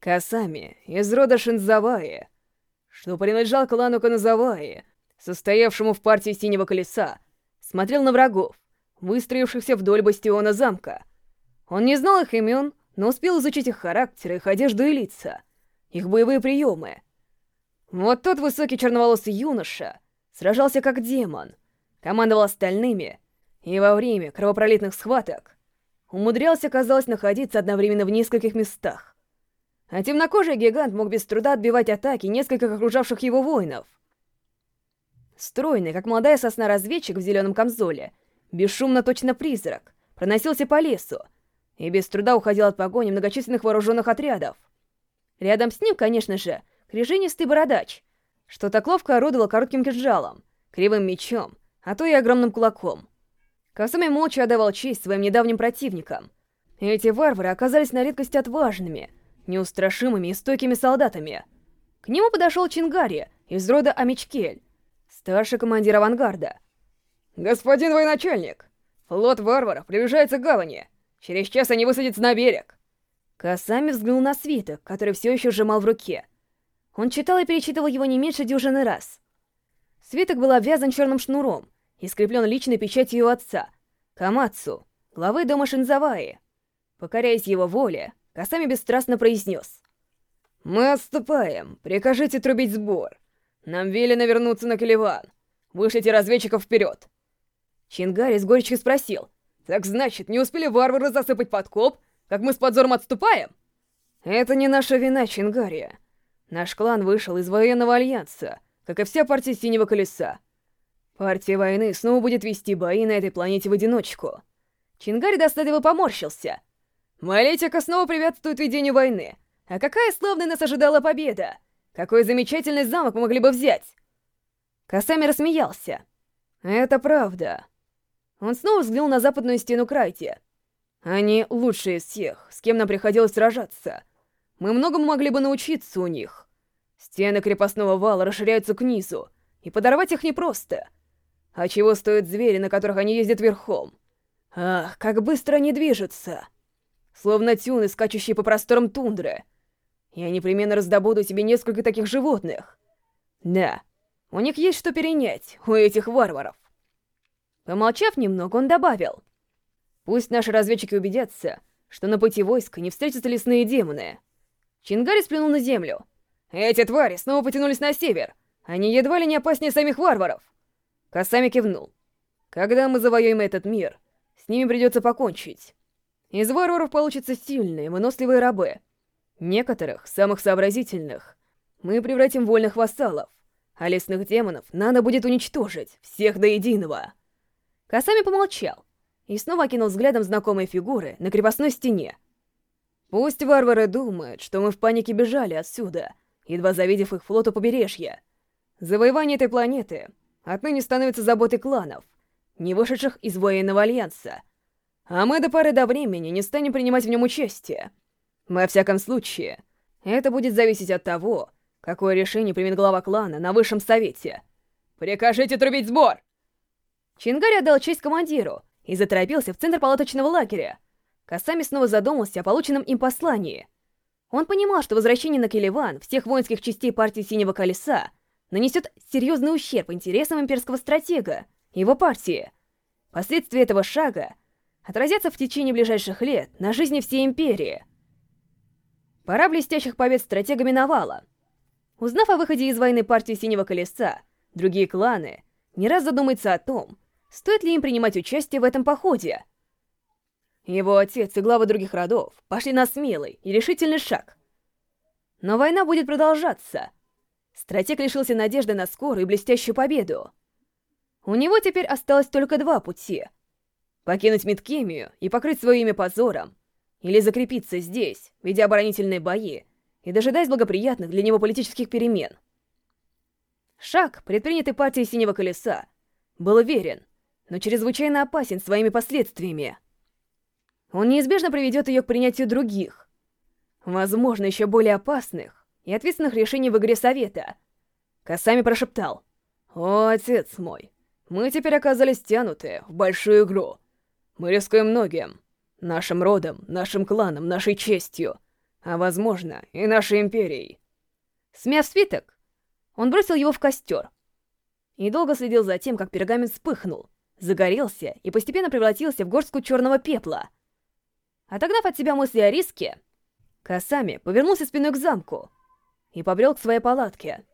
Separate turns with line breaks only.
Касами из рода Шинзаваи, что принадлежал клану Каназаваи, состоявшему в партии Синего Колеса, смотрел на врагов, выстроившихся вдоль бастиона замка. Он не знал их имен, но успел изучить их характер, их одежду и лица, их боевые приемы. Вот тот высокий черноволосый юноша сражался как демон, командовал остальными, и во время кровопролитных схваток умудрялся, казалось, находиться одновременно в нескольких местах. А темнокожий гигант мог без труда отбивать атаки нескольких окружавших его воинов. Стройный, как молодая сосна-разведчик в зеленом камзоле, бесшумно точно призрак, проносился по лесу и без труда уходил от погони многочисленных вооруженных отрядов. Рядом с ним, конечно же, крижинистый бородач, что так ловко орудовал коротким кинжалом, кривым мечом, а то и огромным кулаком. Касуми молча отдавал честь своим недавним противникам. Эти варвары оказались на редкость отважными, неустрашимыми и стойкими солдатами. К нему подошел Чингари из рода Амичкель, старший командир авангарда. «Господин военачальник, флот варваров приближается к гавани. Через час они высадятся на берег». Касами взглянул на свиток, который все еще сжимал в руке. Он читал и перечитывал его не меньше дюжины раз. Свиток был обвязан черным шнуром, и скреплен личной печатью его отца, Камацу, главы дома Шинзаваи. Покоряясь его воле, Касами бесстрастно произнес. «Мы отступаем. Прикажите трубить сбор. Нам велено вернуться на Каливан. Вышлите разведчиков вперед!» Чингари с горечью спросил. «Так значит, не успели варвары засыпать подкоп, как мы с подзором отступаем?» «Это не наша вина, Чингария. Наш клан вышел из военного альянса, как и вся партия Синего Колеса. Партия войны снова будет вести бои на этой планете в одиночку. Чингари досадливо поморщился. Малетика снова приветствует ведению войны. А какая славная нас ожидала победа! Какой замечательный замок мы могли бы взять! Касами рассмеялся. Это правда. Он снова взглянул на западную стену Крайти. Они лучшие из всех, с кем нам приходилось сражаться. Мы многому могли бы научиться у них. Стены крепостного вала расширяются к низу, и подорвать их непросто — а чего стоят звери, на которых они ездят верхом? Ах, как быстро они движутся! Словно тюны, скачущие по просторам тундры. Я непременно раздобуду себе несколько таких животных. Да, у них есть что перенять, у этих варваров. Помолчав немного, он добавил. Пусть наши разведчики убедятся, что на пути войска не встретятся лесные демоны. Чингари сплюнул на землю. Эти твари снова потянулись на север. Они едва ли не опаснее самих варваров. Касами кивнул. Когда мы завоюем этот мир, с ними придется покончить. Из варваров получатся сильные, выносливые рабы. Некоторых, самых сообразительных, мы превратим в вольных вассалов, а лесных демонов надо будет уничтожить, всех до единого. Касами помолчал и снова окинул взглядом знакомые фигуры на крепостной стене. Пусть варвары думают, что мы в панике бежали отсюда, едва завидев их флот у побережья. Завоевание этой планеты отныне становится заботой кланов, не вышедших из военного альянса. А мы до поры до времени не станем принимать в нем участие. Во всяком случае, это будет зависеть от того, какое решение примет глава клана на высшем совете. «Прикажите трубить сбор!» Чингари отдал честь командиру и заторопился в центр палаточного лагеря. Касами снова задумался о полученном им послании. Он понимал, что возвращение на Келеван всех воинских частей партии Синего Колеса нанесет серьезный ущерб интересам имперского стратега, его партии. Последствия этого шага отразятся в течение ближайших лет на жизни всей империи. Пора блестящих побед стратега миновала. Узнав о выходе из войны партии Синего Колеса, другие кланы не раз задумаются о том, стоит ли им принимать участие в этом походе. Его отец и главы других родов пошли на смелый и решительный шаг. Но война будет продолжаться — Стратег лишился надежды на скорую и блестящую победу. У него теперь осталось только два пути. Покинуть Мидкемию и покрыть свое имя позором, или закрепиться здесь, ведя оборонительные бои, и дожидаясь благоприятных для него политических перемен. Шаг, предпринятый партией Синего Колеса, был уверен, но чрезвычайно опасен своими последствиями. Он неизбежно приведет ее к принятию других, возможно, еще более опасных, и ответственных решений в игре Совета. Касами прошептал. «О, отец мой, мы теперь оказались тянуты в большую игру. Мы рискуем многим. Нашим родом, нашим кланом, нашей честью. а, возможно, и нашей империей. Смяв свиток, он бросил его в костер и долго следил за тем, как пергамент вспыхнул, загорелся и постепенно превратился в горстку черного пепла. Отогнав от себя мысли о риске, Касами повернулся спиной к замку и побрел к своей палатке.